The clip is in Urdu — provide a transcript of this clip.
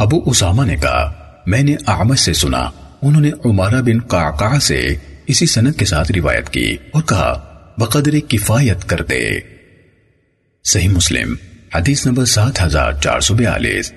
ابو اسامہ نے کہا، میں نے اعمش سے سنا، انہوں نے عمارہ بن قعقع سے اسی سند کے ساتھ روایت کی اور کہا، بقدر کفایت کر دے۔ صحیح مسلم، حدیث نمبر سات ہزار چار سو بیالیس۔